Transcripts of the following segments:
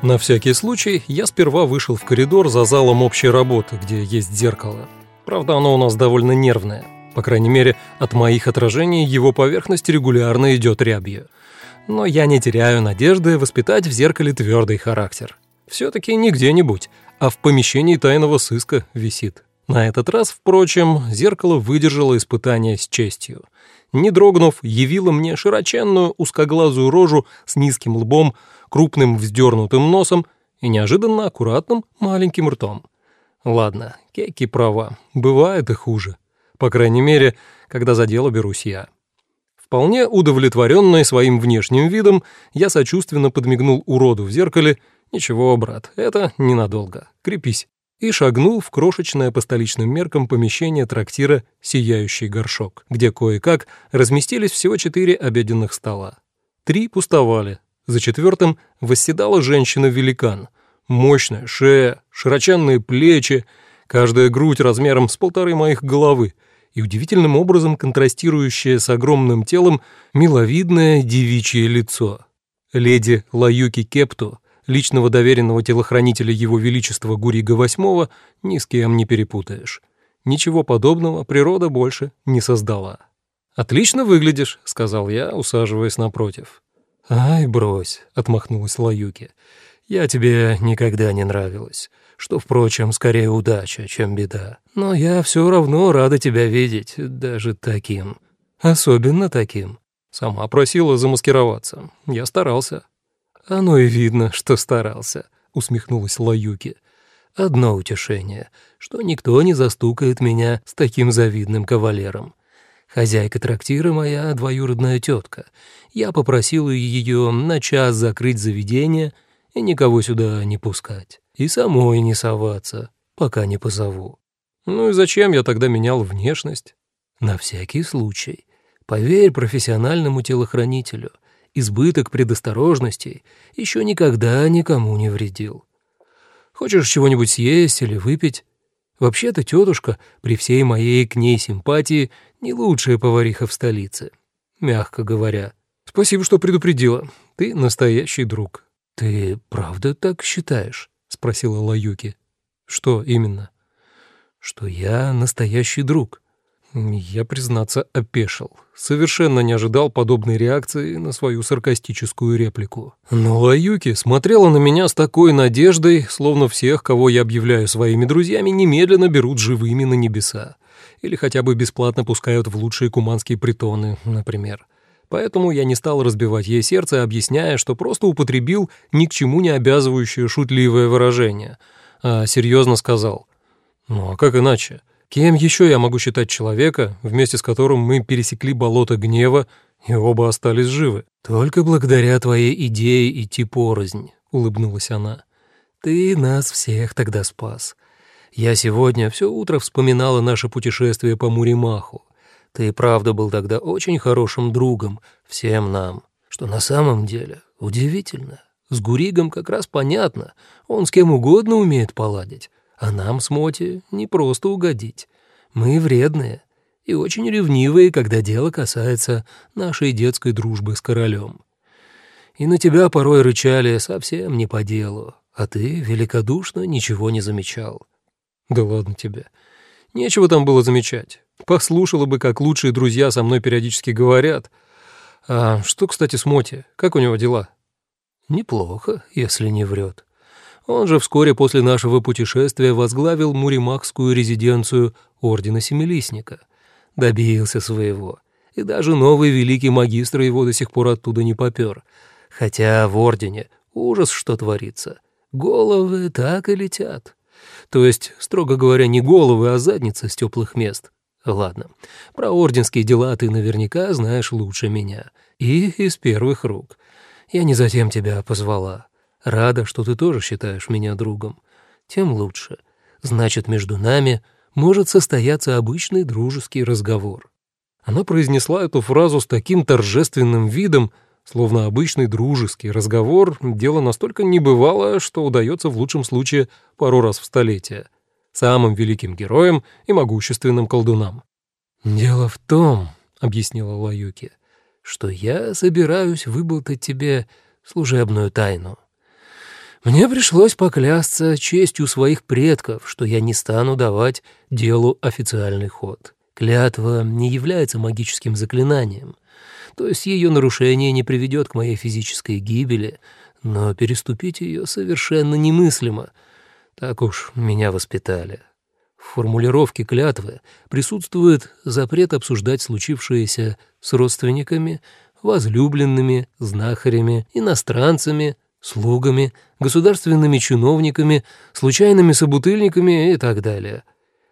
На всякий случай я сперва вышел в коридор за залом общей работы, где есть зеркало. Правда, оно у нас довольно нервное. По крайней мере, от моих отражений его поверхность регулярно идет рябью. Но я не теряю надежды воспитать в зеркале твердый характер. Все-таки не где-нибудь, а в помещении тайного сыска висит. На этот раз, впрочем, зеркало выдержало испытание с честью. Не дрогнув, явило мне широченную узкоглазую рожу с низким лбом, крупным вздернутым носом и неожиданно аккуратным маленьким ртом. Ладно, Кейки права, бывает и хуже. По крайней мере, когда за дело берусь я. Вполне удовлетворенный своим внешним видом, я сочувственно подмигнул уроду в зеркале. «Ничего, брат, это ненадолго. Крепись». И шагнул в крошечное по столичным меркам помещение трактира «Сияющий горшок», где кое-как разместились всего четыре обеденных стола. Три пустовали, за четвертым восседала женщина-великан. Мощная шея, широченные плечи, каждая грудь размером с полторы моих головы и удивительным образом контрастирующее с огромным телом миловидное девичье лицо. Леди Лаюки Кепту, личного доверенного телохранителя Его Величества Гурига VIII, ни с кем не перепутаешь. Ничего подобного природа больше не создала. «Отлично выглядишь», — сказал я, усаживаясь напротив. «Ай, брось», — отмахнулась Лаюки. «Я тебе никогда не нравилась, что, впрочем, скорее удача, чем беда. Но я все равно рада тебя видеть, даже таким. Особенно таким. Сама просила замаскироваться. Я старался». «Оно и видно, что старался», — усмехнулась Лаюки. «Одно утешение, что никто не застукает меня с таким завидным кавалером. Хозяйка трактира моя двоюродная тетка. Я попросил ее на час закрыть заведение и никого сюда не пускать. И самой не соваться, пока не позову. Ну и зачем я тогда менял внешность? На всякий случай. Поверь профессиональному телохранителю, избыток предосторожностей еще никогда никому не вредил. Хочешь чего-нибудь съесть или выпить? Вообще-то тетушка, при всей моей к ней симпатии, не лучшая повариха в столице, мягко говоря. Спасибо, что предупредила. Ты настоящий друг. Ты правда так считаешь? спросила Лаюки. Что именно? Что я настоящий друг. Я, признаться, опешил. Совершенно не ожидал подобной реакции на свою саркастическую реплику. Но Лаюки смотрела на меня с такой надеждой, словно всех, кого я объявляю своими друзьями, немедленно берут живыми на небеса. Или хотя бы бесплатно пускают в лучшие куманские притоны, например. Поэтому я не стал разбивать ей сердце, объясняя, что просто употребил ни к чему не обязывающее шутливое выражение, а серьезно сказал. «Ну а как иначе?» Кем еще я могу считать человека, вместе с которым мы пересекли болото гнева и оба остались живы? Только благодаря твоей идее идти порознь, улыбнулась она. Ты нас всех тогда спас. Я сегодня все утро вспоминала наше путешествие по Муримаху. Ты правда был тогда очень хорошим другом всем нам, что на самом деле удивительно. С Гуригом как раз понятно, он с кем угодно умеет поладить. А нам с Моти не просто угодить. Мы вредные и очень ревнивые, когда дело касается нашей детской дружбы с королем. И на тебя порой рычали совсем не по делу, а ты великодушно ничего не замечал. Да ладно тебе. Нечего там было замечать. Послушала бы, как лучшие друзья со мной периодически говорят. А что, кстати, с Моти? Как у него дела? Неплохо, если не врет. Он же вскоре после нашего путешествия возглавил Муримакскую резиденцию Ордена Семилистника. Добился своего. И даже новый великий магистр его до сих пор оттуда не попер. Хотя в Ордене ужас, что творится. Головы так и летят. То есть, строго говоря, не головы, а задницы с теплых мест. Ладно, про орденские дела ты наверняка знаешь лучше меня. И из первых рук. Я не затем тебя позвала. Рада, что ты тоже считаешь меня другом. Тем лучше. Значит, между нами может состояться обычный дружеский разговор». Она произнесла эту фразу с таким торжественным видом, словно обычный дружеский разговор — дело настолько небывалое, что удается в лучшем случае пару раз в столетие. Самым великим героям и могущественным колдунам. «Дело в том», — объяснила Лаюки, — «что я собираюсь выболтать тебе служебную тайну». Мне пришлось поклясться честью своих предков, что я не стану давать делу официальный ход. Клятва не является магическим заклинанием, то есть ее нарушение не приведет к моей физической гибели, но переступить ее совершенно немыслимо. Так уж меня воспитали. В формулировке клятвы присутствует запрет обсуждать случившееся с родственниками, возлюбленными, знахарями, иностранцами, слугами, государственными чиновниками, случайными собутыльниками и так далее.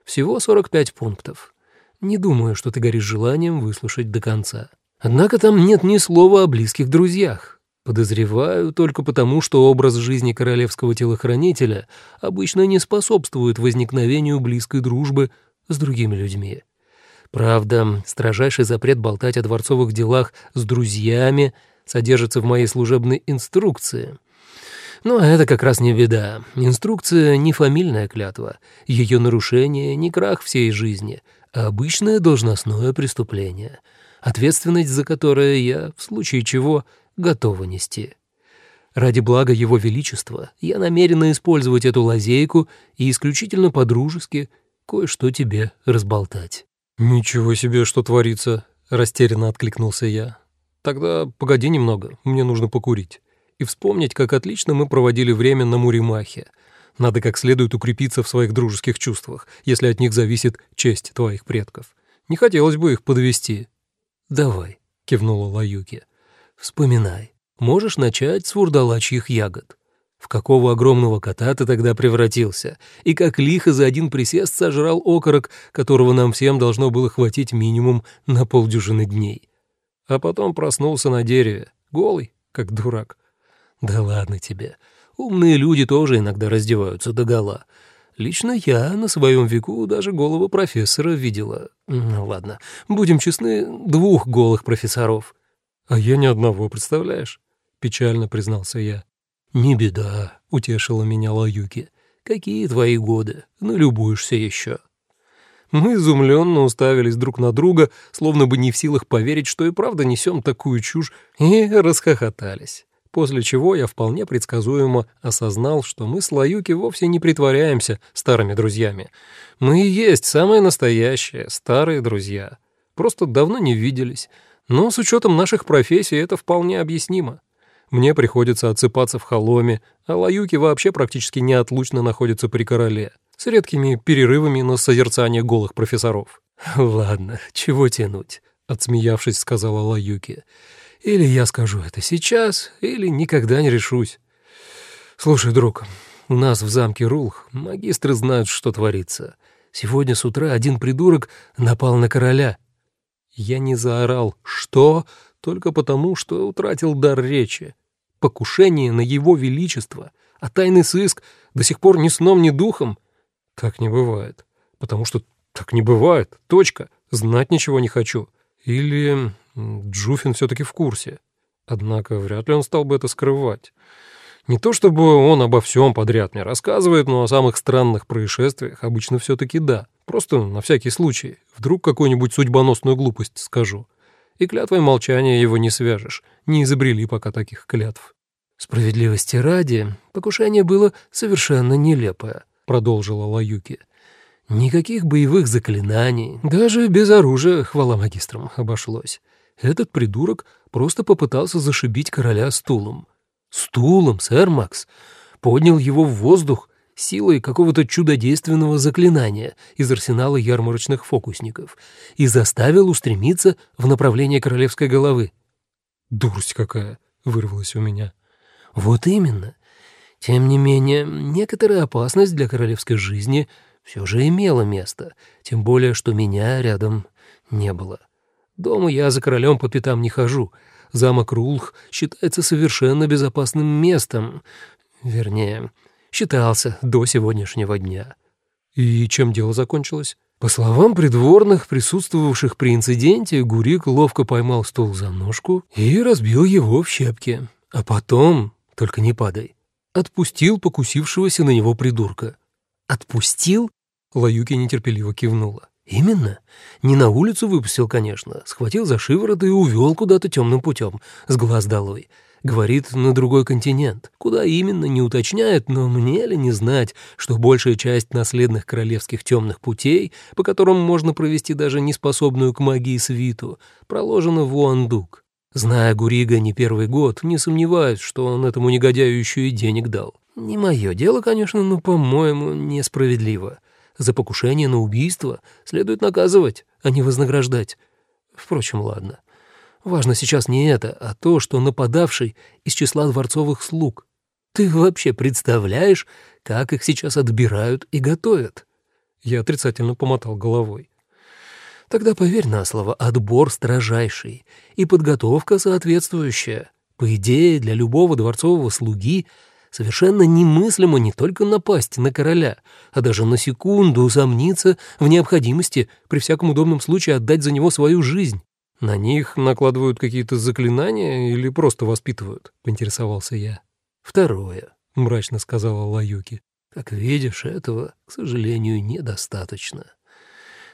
Всего 45 пунктов. Не думаю, что ты горишь желанием выслушать до конца. Однако там нет ни слова о близких друзьях. Подозреваю только потому, что образ жизни королевского телохранителя обычно не способствует возникновению близкой дружбы с другими людьми. Правда, строжайший запрет болтать о дворцовых делах с друзьями содержится в моей служебной инструкции. Но это как раз не беда. Инструкция не фамильная клятва. Ее нарушение не крах всей жизни, а обычное должностное преступление, ответственность за которое я, в случае чего, готова нести. Ради блага Его Величества я намерена использовать эту лазейку и исключительно по-дружески кое-что тебе разболтать». «Ничего себе, что творится!» — растерянно откликнулся я. «Тогда погоди немного, мне нужно покурить. И вспомнить, как отлично мы проводили время на Муримахе. Надо как следует укрепиться в своих дружеских чувствах, если от них зависит честь твоих предков. Не хотелось бы их подвести. «Давай», — кивнула Лаюки. «Вспоминай. Можешь начать с вурдалачьих ягод. В какого огромного кота ты тогда превратился, и как лихо за один присест сожрал окорок, которого нам всем должно было хватить минимум на полдюжины дней. А потом проснулся на дереве, голый, как дурак. Да ладно тебе, умные люди тоже иногда раздеваются догола. Лично я на своем веку даже голого профессора видела. Ну ладно, будем честны, двух голых профессоров. А я ни одного, представляешь? Печально признался я. «Не беда», — утешила меня Лаюки. «Какие твои годы? Налюбуешься еще». Мы изумленно уставились друг на друга, словно бы не в силах поверить, что и правда несем такую чушь, и расхохотались. После чего я вполне предсказуемо осознал, что мы с Лаюки вовсе не притворяемся старыми друзьями. Мы и есть самые настоящие старые друзья. Просто давно не виделись. Но с учетом наших профессий это вполне объяснимо. Мне приходится отсыпаться в холоме, а Лаюки вообще практически неотлучно находится при короле, с редкими перерывами на созерцание голых профессоров. «Ладно, чего тянуть?» — отсмеявшись, сказала Лаюки. «Или я скажу это сейчас, или никогда не решусь. Слушай, друг, у нас в замке Рулх магистры знают, что творится. Сегодня с утра один придурок напал на короля». Я не заорал «Что?» только потому, что утратил дар речи. Покушение на его величество, а тайный сыск до сих пор ни сном, ни духом. Так не бывает. Потому что так не бывает. Точка. Знать ничего не хочу. Или Джуфин все-таки в курсе. Однако вряд ли он стал бы это скрывать. Не то чтобы он обо всем подряд мне рассказывает, но о самых странных происшествиях обычно все-таки да. Просто на всякий случай. Вдруг какую-нибудь судьбоносную глупость скажу и клятвой молчания его не свяжешь, не изобрели пока таких клятв. «Справедливости ради, покушение было совершенно нелепое», — продолжила Лаюки. «Никаких боевых заклинаний, даже без оружия, хвала магистрам, обошлось. Этот придурок просто попытался зашибить короля стулом. Стулом, сэр Макс. Поднял его в воздух силой какого-то чудодейственного заклинания из арсенала ярмарочных фокусников и заставил устремиться в направлении королевской головы. «Дурость какая!» — вырвалась у меня. «Вот именно. Тем не менее, некоторая опасность для королевской жизни все же имела место, тем более, что меня рядом не было. Дома я за королем по пятам не хожу. Замок Рулх считается совершенно безопасным местом. Вернее, считался до сегодняшнего дня. И чем дело закончилось? По словам придворных, присутствовавших при инциденте, Гурик ловко поймал стул за ножку и разбил его в щепки. А потом, только не падай, отпустил покусившегося на него придурка. «Отпустил?» — Лаюки нетерпеливо кивнула. «Именно. Не на улицу выпустил, конечно. Схватил за шиворот и увел куда-то темным путем, с глаз долой. Говорит, на другой континент. Куда именно, не уточняет, но мне ли не знать, что большая часть наследных королевских темных путей, по которым можно провести даже неспособную к магии свиту, проложена в Уандук. Зная Гурига не первый год, не сомневаюсь, что он этому негодяю еще и денег дал. Не мое дело, конечно, но, по-моему, несправедливо. За покушение на убийство следует наказывать, а не вознаграждать. Впрочем, ладно. Важно сейчас не это, а то, что нападавший из числа дворцовых слуг. Ты вообще представляешь, как их сейчас отбирают и готовят?» Я отрицательно помотал головой. «Тогда поверь на слово, отбор строжайший и подготовка соответствующая. По идее, для любого дворцового слуги совершенно немыслимо не только напасть на короля, а даже на секунду усомниться в необходимости при всяком удобном случае отдать за него свою жизнь. «На них накладывают какие-то заклинания или просто воспитывают?» — поинтересовался я. «Второе», — мрачно сказала Лаюки. «Как видишь, этого, к сожалению, недостаточно.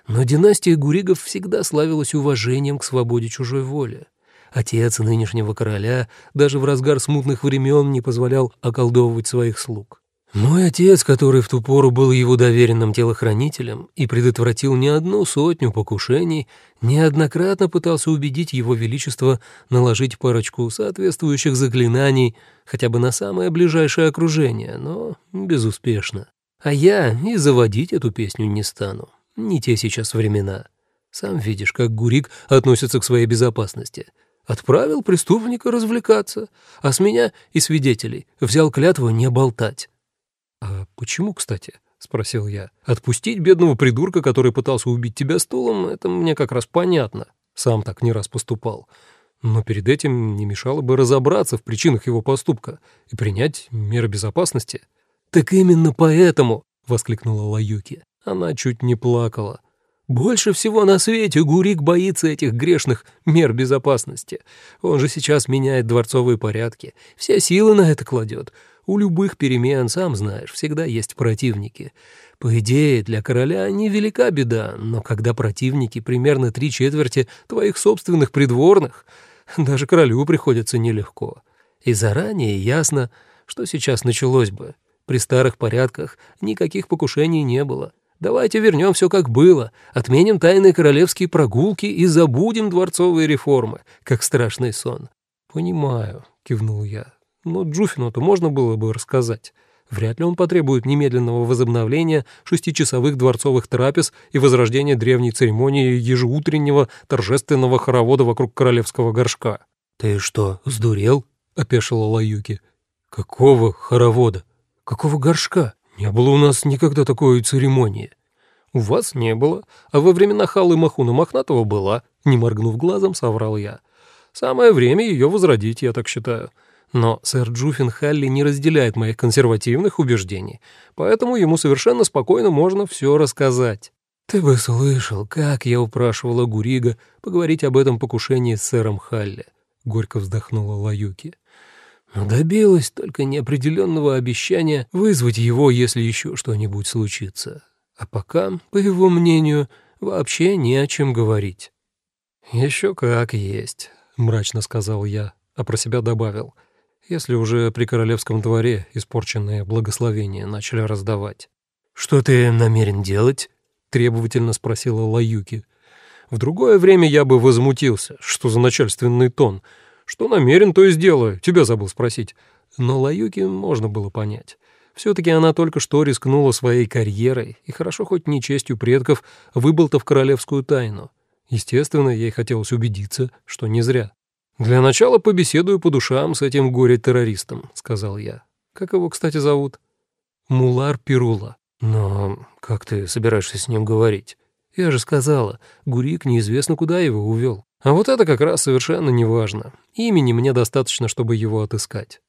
Но династия Гуригов всегда славилась уважением к свободе чужой воли. Отец нынешнего короля даже в разгар смутных времен не позволял околдовывать своих слуг. Мой отец, который в ту пору был его доверенным телохранителем и предотвратил не одну сотню покушений, неоднократно пытался убедить его величество наложить парочку соответствующих заклинаний хотя бы на самое ближайшее окружение, но безуспешно. А я и заводить эту песню не стану. Не те сейчас времена. Сам видишь, как Гурик относится к своей безопасности. Отправил преступника развлекаться, а с меня и свидетелей взял клятву не болтать. «А почему, кстати?» — спросил я. «Отпустить бедного придурка, который пытался убить тебя стулом, это мне как раз понятно. Сам так не раз поступал. Но перед этим не мешало бы разобраться в причинах его поступка и принять меры безопасности». «Так именно поэтому!» — воскликнула Лаюки. Она чуть не плакала. «Больше всего на свете Гурик боится этих грешных мер безопасности. Он же сейчас меняет дворцовые порядки, все силы на это кладет». У любых перемен, сам знаешь, всегда есть противники. По идее, для короля невелика беда, но когда противники примерно три четверти твоих собственных придворных, даже королю приходится нелегко. И заранее ясно, что сейчас началось бы. При старых порядках никаких покушений не было. Давайте вернем все как было, отменим тайные королевские прогулки и забудем дворцовые реформы, как страшный сон. «Понимаю», — кивнул я. Но Джуфину-то можно было бы рассказать. Вряд ли он потребует немедленного возобновления шестичасовых дворцовых трапез и возрождения древней церемонии ежеутреннего торжественного хоровода вокруг королевского горшка. «Ты что, сдурел?» — опешила Лаюки. «Какого хоровода? Какого горшка? Не было у нас никогда такой церемонии». «У вас не было, а во времена Халы Махуна Мохнатого была», — не моргнув глазом, соврал я. «Самое время ее возродить, я так считаю. Но сэр Джуффин Халли не разделяет моих консервативных убеждений, поэтому ему совершенно спокойно можно все рассказать. «Ты бы слышал, как я упрашивала Гурига поговорить об этом покушении с сэром Халли», — горько вздохнула Лаюки. «Но добилась только неопределенного обещания вызвать его, если еще что-нибудь случится. А пока, по его мнению, вообще не о чем говорить». «Еще как есть», — мрачно сказал я, а про себя добавил — если уже при королевском дворе испорченные благословения начали раздавать. «Что ты намерен делать?» — требовательно спросила Лаюки. «В другое время я бы возмутился. Что за начальственный тон? Что намерен, то и сделаю. Тебя забыл спросить». Но Лаюки можно было понять. Все-таки она только что рискнула своей карьерой, и хорошо хоть не честью предков, выболтав королевскую тайну. Естественно, ей хотелось убедиться, что не зря. «Для начала побеседую по душам с этим горе-террористом», — сказал я. «Как его, кстати, зовут?» «Мулар Пирула». «Но как ты собираешься с ним говорить?» «Я же сказала, Гурик неизвестно куда его увел. А вот это как раз совершенно неважно. Имени мне достаточно, чтобы его отыскать».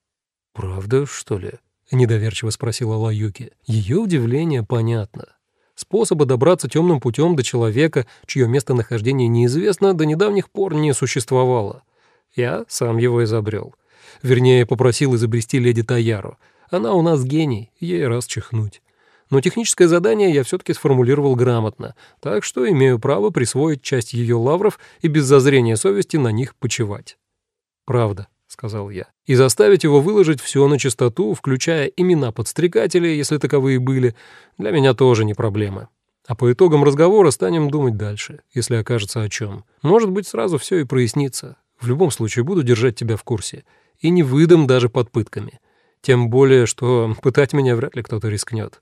«Правда, что ли?» — недоверчиво спросила Лаюки. Ее удивление понятно. Способа добраться темным путем до человека, чье местонахождение неизвестно, до недавних пор не существовало. Я сам его изобрел. Вернее, попросил изобрести леди Таяру. Она у нас гений, ей раз чихнуть. Но техническое задание я все-таки сформулировал грамотно, так что имею право присвоить часть ее лавров и без зазрения совести на них почивать. «Правда», — сказал я, «и заставить его выложить все на чистоту, включая имена подстрекателей, если таковые были, для меня тоже не проблема. А по итогам разговора станем думать дальше, если окажется о чем. Может быть, сразу все и прояснится. В любом случае, буду держать тебя в курсе. И не выдам даже под пытками. Тем более, что пытать меня вряд ли кто-то рискнет.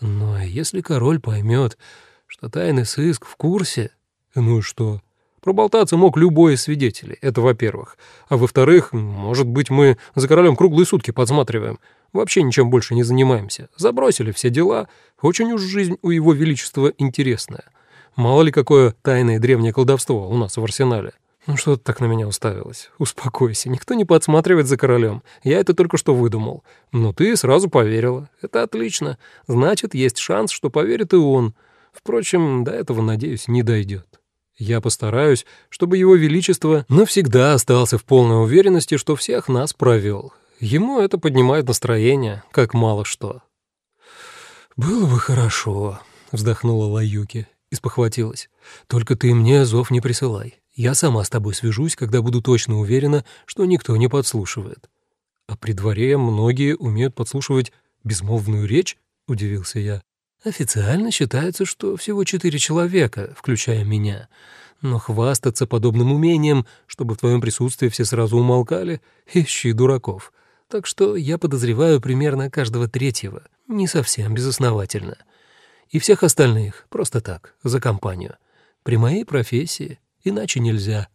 Но если король поймет, что тайный сыск в курсе... Ну и что? Проболтаться мог любой из свидетелей, это во-первых. А во-вторых, может быть, мы за королем круглые сутки подсматриваем. Вообще ничем больше не занимаемся. Забросили все дела. Очень уж жизнь у его величества интересная. Мало ли какое тайное древнее колдовство у нас в арсенале. Ну что ты так на меня уставилась? Успокойся, никто не подсматривает за королем. Я это только что выдумал. Но ты сразу поверила. Это отлично. Значит, есть шанс, что поверит и он. Впрочем, до этого, надеюсь, не дойдет. Я постараюсь, чтобы его величество навсегда остался в полной уверенности, что всех нас провел. Ему это поднимает настроение, как мало что. «Было бы хорошо», — вздохнула Лаюки и спохватилась. «Только ты мне зов не присылай. Я сама с тобой свяжусь, когда буду точно уверена, что никто не подслушивает». «А при дворе многие умеют подслушивать безмолвную речь?» — удивился я. Официально считается, что всего четыре человека, включая меня. Но хвастаться подобным умением, чтобы в твоем присутствии все сразу умолкали, ищи дураков. Так что я подозреваю примерно каждого третьего, не совсем безосновательно. И всех остальных просто так, за компанию. При моей профессии иначе нельзя.